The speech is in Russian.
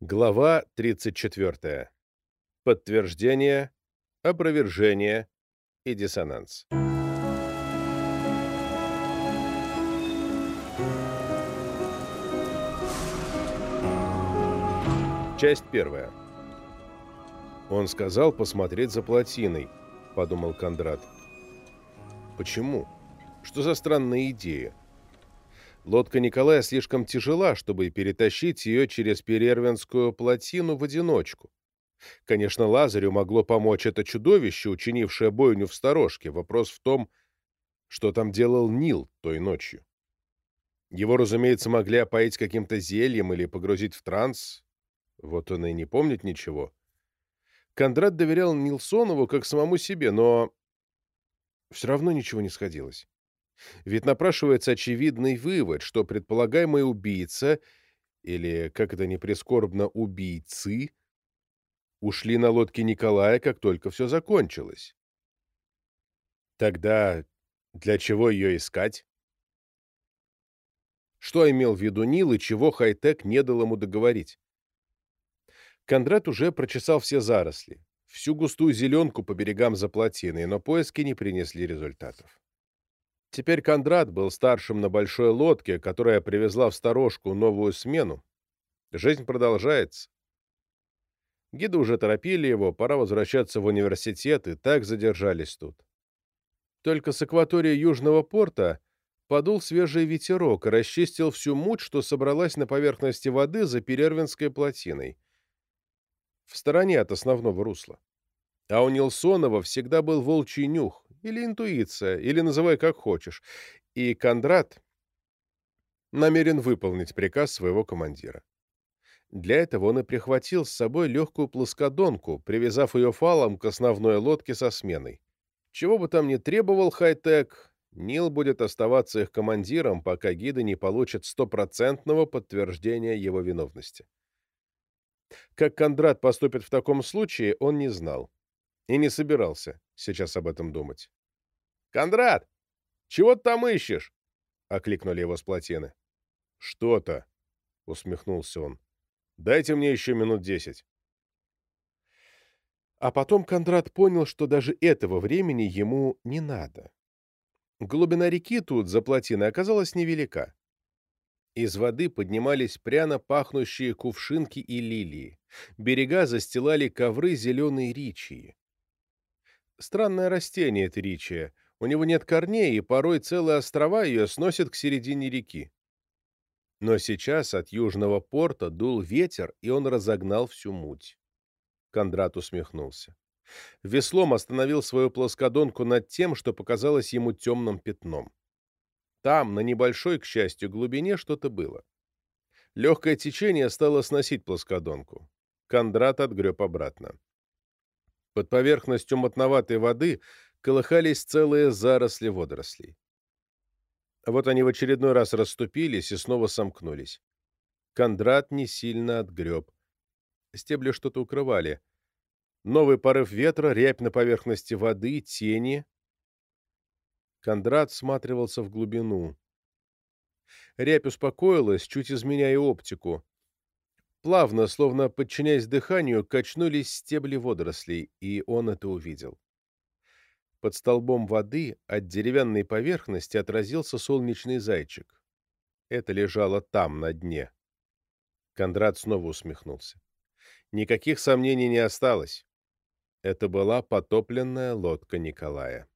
Глава 34. Подтверждение, опровержение и диссонанс. Часть первая. Он сказал посмотреть за плотиной, подумал Кондрат. Почему? Что за странная идея? Лодка Николая слишком тяжела, чтобы перетащить ее через Перервенскую плотину в одиночку. Конечно, Лазарю могло помочь это чудовище, учинившее бойню в сторожке. Вопрос в том, что там делал Нил той ночью. Его, разумеется, могли опоить каким-то зельем или погрузить в транс. Вот он и не помнит ничего. Кондрат доверял Нилсонову как самому себе, но все равно ничего не сходилось. Ведь напрашивается очевидный вывод, что предполагаемый убийца, или, как это ни прискорбно, убийцы, ушли на лодке Николая, как только все закончилось. Тогда для чего ее искать? Что имел в виду Нил и чего Хайтек не дал ему договорить? Кондрат уже прочесал все заросли, всю густую зеленку по берегам за но поиски не принесли результатов. Теперь Кондрат был старшим на большой лодке, которая привезла в сторожку новую смену. Жизнь продолжается. Гиды уже торопили его, пора возвращаться в университет, и так задержались тут. Только с акватории Южного порта подул свежий ветерок и расчистил всю муть, что собралась на поверхности воды за Перервинской плотиной, в стороне от основного русла. А у Нилсонова всегда был волчий нюх, или интуиция, или называй как хочешь. И Кондрат намерен выполнить приказ своего командира. Для этого он и прихватил с собой легкую плоскодонку, привязав ее фалом к основной лодке со сменой. Чего бы там ни требовал хай-тек, Нил будет оставаться их командиром, пока гиды не получат стопроцентного подтверждения его виновности. Как Кондрат поступит в таком случае, он не знал. И не собирался сейчас об этом думать. «Кондрат, чего ты там ищешь?» — окликнули его с плотины. «Что-то», — усмехнулся он. «Дайте мне еще минут десять». А потом Кондрат понял, что даже этого времени ему не надо. Глубина реки тут, за плотиной, оказалась невелика. Из воды поднимались пряно пахнущие кувшинки и лилии. Берега застилали ковры зеленой ричии. Странное растение это ричия. У него нет корней, и порой целые острова ее сносят к середине реки. Но сейчас от южного порта дул ветер, и он разогнал всю муть. Кондрат усмехнулся. Веслом остановил свою плоскодонку над тем, что показалось ему темным пятном. Там, на небольшой, к счастью, глубине что-то было. Легкое течение стало сносить плоскодонку. Кондрат отгреб обратно. Под поверхностью мотноватой воды колыхались целые заросли водорослей. Вот они в очередной раз расступились и снова сомкнулись. Кондрат не сильно отгреб. Стебли что-то укрывали. Новый порыв ветра, рябь на поверхности воды, тени. Кондрат всматривался в глубину. Рябь успокоилась, чуть изменяя оптику. Плавно, словно подчиняясь дыханию, качнулись стебли водорослей, и он это увидел. Под столбом воды от деревянной поверхности отразился солнечный зайчик. Это лежало там, на дне. Кондрат снова усмехнулся. Никаких сомнений не осталось. Это была потопленная лодка Николая.